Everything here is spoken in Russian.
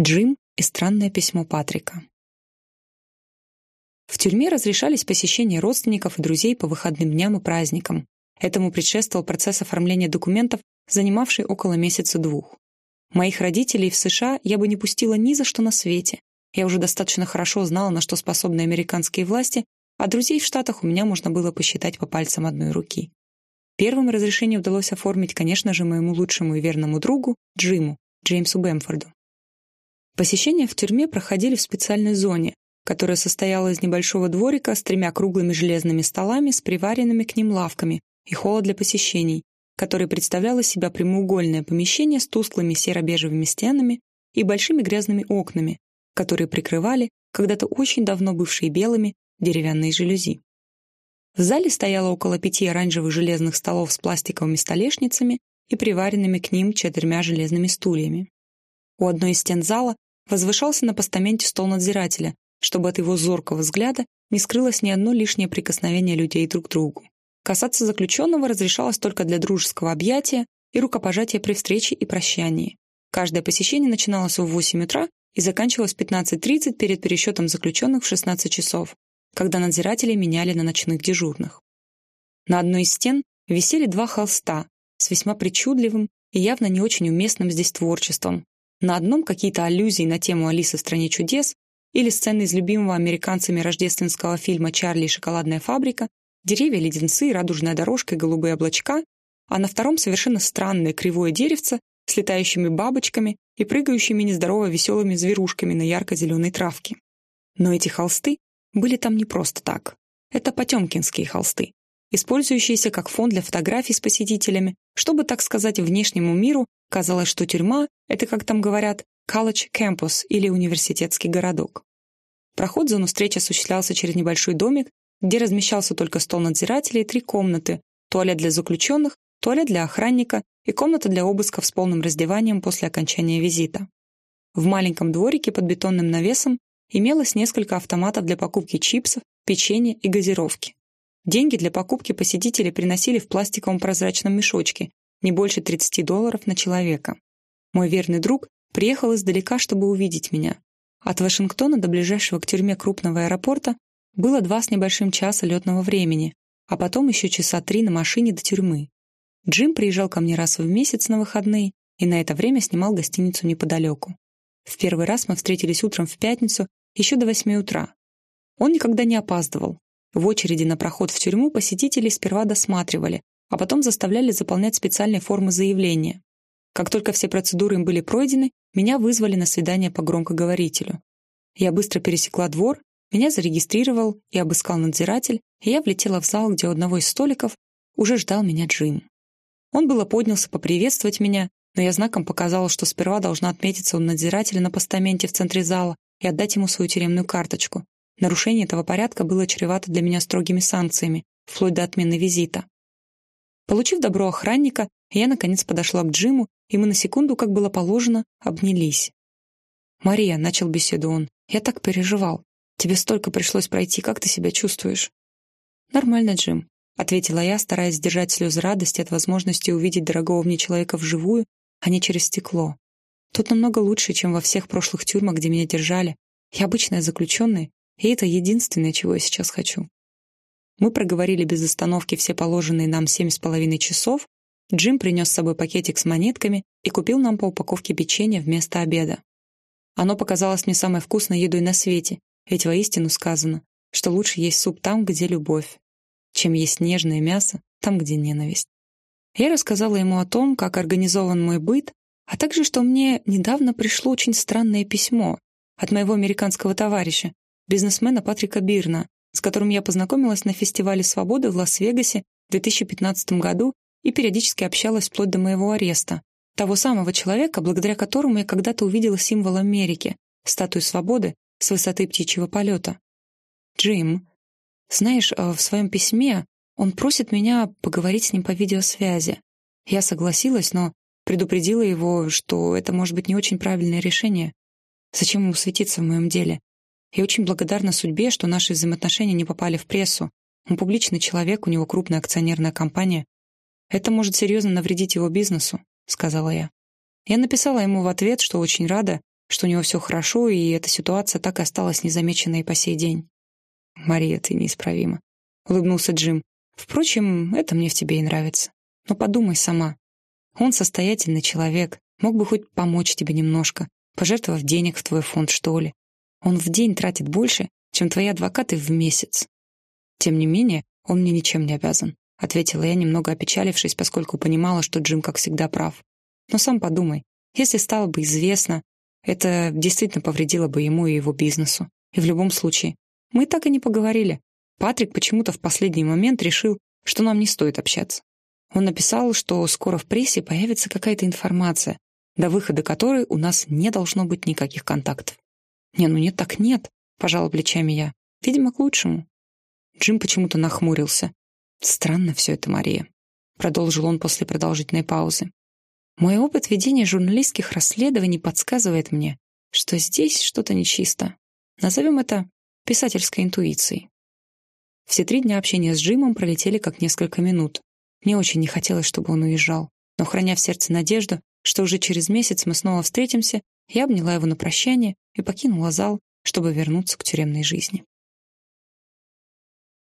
Джим и странное письмо Патрика. В тюрьме разрешались посещения родственников и друзей по выходным дням и праздникам. Этому предшествовал процесс оформления документов, занимавший около месяца-двух. Моих родителей в США я бы не пустила ни за что на свете. Я уже достаточно хорошо знала, на что способны американские власти, а друзей в Штатах у меня можно было посчитать по пальцам одной руки. Первым разрешение удалось оформить, конечно же, моему лучшему и верному другу, Джиму, Джеймсу Бэмфорду. Посещения в тюрьме проходили в специальной зоне, которая состояла из небольшого дворика с тремя круглыми железными столами с приваренными к ним лавками и холла для посещений, который представляло из себя прямоугольное помещение с тусклыми серо-бежевыми стенами и большими грязными окнами, которые прикрывали когда-то очень давно бывшие белыми деревянные жалюзи. В зале стояло около пяти оранжевых железных столов с пластиковыми столешницами и приваренными к ним четырьмя железными стульями. У одной из стен зала возвышался на постаменте стол надзирателя, чтобы от его зоркого взгляда не скрылось ни одно лишнее прикосновение людей друг к другу. Касаться заключенного разрешалось только для дружеского объятия и рукопожатия при встрече и прощании. Каждое посещение начиналось в 8 утра и заканчивалось в 15.30 перед пересчетом заключенных в 16 часов, когда надзиратели меняли на ночных дежурных. На одной из стен висели два холста с весьма причудливым и явно не очень уместным здесь творчеством. На одном какие-то аллюзии на тему «Алисы в стране чудес» или сцены из любимого американцами рождественского фильма «Чарли и шоколадная фабрика», деревья, леденцы, радужная дорожка и голубые облачка, а на втором совершенно странное кривое деревце с летающими бабочками и прыгающими нездорово веселыми зверушками на ярко-зеленой травке. Но эти холсты были там не просто так. Это потемкинские холсты, использующиеся как фон для фотографий с посетителями, чтобы, так сказать, внешнему миру казалось, что тюрьма — это, как там говорят, college campus или университетский городок. Проход зону встречи осуществлялся через небольшой домик, где размещался только стол надзирателя и три комнаты, туалет для заключенных, туалет для охранника и комната для обысков с полным раздеванием после окончания визита. В маленьком дворике под бетонным навесом имелось несколько автоматов для покупки чипсов, печенья и газировки. Деньги для покупки посетители приносили в пластиковом прозрачном мешочке, не больше 30 долларов на человека. Мой верный друг приехал издалека, чтобы увидеть меня. От Вашингтона до ближайшего к тюрьме крупного аэропорта было два с небольшим часа летного времени, а потом еще часа три на машине до тюрьмы. Джим приезжал ко мне раз в месяц на выходные и на это время снимал гостиницу неподалеку. В первый раз мы встретились утром в пятницу еще до восьми утра. Он никогда не опаздывал. В очереди на проход в тюрьму посетителей сперва досматривали, а потом заставляли заполнять специальные формы заявления. Как только все процедуры им были пройдены, меня вызвали на свидание по громкоговорителю. Я быстро пересекла двор, меня зарегистрировал и обыскал надзиратель, и я влетела в зал, где у одного из столиков уже ждал меня Джим. Он было поднялся поприветствовать меня, но я знаком показала, что сперва должна отметиться у надзирателя на постаменте в центре зала и отдать ему свою тюремную карточку. Нарушение этого порядка было чревато для меня строгими санкциями, вплоть до отмены визита. Получив добро охранника, я, наконец, подошла к Джиму, и мы на секунду, как было положено, обнялись. «Мария», — начал беседу он, — «я так переживал. Тебе столько пришлось пройти, как ты себя чувствуешь?» «Нормально, Джим», — ответила я, стараясь сдержать слезы радости от возможности увидеть дорогого мне человека вживую, а не через стекло. Тут намного лучше, чем во всех прошлых тюрьмах, где меня держали. Я обычная заключенная, и это единственное, чего я сейчас хочу. Мы проговорили без остановки все положенные нам семь с половиной часов. Джим принес с собой пакетик с монетками и купил нам по упаковке печенья вместо обеда. Оно показалось мне самой вкусной едой на свете, ведь воистину сказано, что лучше есть суп там, где любовь, чем есть нежное мясо там, где ненависть. Я рассказала ему о том, как организован мой быт, а также, что мне недавно пришло очень странное письмо от моего американского товарища, бизнесмена Патрика Бирна, с которым я познакомилась на фестивале свободы в Лас-Вегасе в 2015 году и периодически общалась вплоть до моего ареста. Того самого человека, благодаря которому я когда-то увидела символ Америки, статую свободы с высоты птичьего полета. Джим, знаешь, э, в своем письме он просит меня поговорить с ним по видеосвязи. Я согласилась, но предупредила его, что это может быть не очень правильное решение. Зачем ему светиться в моем деле? Я очень благодарна судьбе, что наши взаимоотношения не попали в прессу. Он публичный человек, у него крупная акционерная компания. Это может серьезно навредить его бизнесу, сказала я. Я написала ему в ответ, что очень рада, что у него все хорошо, и эта ситуация так и осталась незамеченной по сей день. «Мария, ты неисправима», — улыбнулся Джим. «Впрочем, это мне в тебе и нравится. Но подумай сама. Он состоятельный человек, мог бы хоть помочь тебе немножко, пожертвовав денег в твой фонд, что ли. Он в день тратит больше, чем твои адвокаты в месяц. Тем не менее, он мне ничем не обязан», — ответила я, немного опечалившись, поскольку понимала, что Джим, как всегда, прав. «Но сам подумай, если стало бы известно, это действительно повредило бы ему и его бизнесу. И в любом случае, мы так и не поговорили. Патрик почему-то в последний момент решил, что нам не стоит общаться. Он написал, что скоро в прессе появится какая-то информация, до выхода которой у нас не должно быть никаких контактов. «Не, ну нет так нет», — пожала плечами я. «Видимо, к лучшему». Джим почему-то нахмурился. «Странно все это, Мария», — продолжил он после продолжительной паузы. Мой опыт ведения журналистских расследований подсказывает мне, что здесь что-то нечисто. Назовем это писательской интуицией. Все три дня общения с Джимом пролетели как несколько минут. Мне очень не хотелось, чтобы он уезжал, но, храня в сердце надежду, что уже через месяц мы снова встретимся, я обняла его на прощание и покинула зал, чтобы вернуться к тюремной жизни.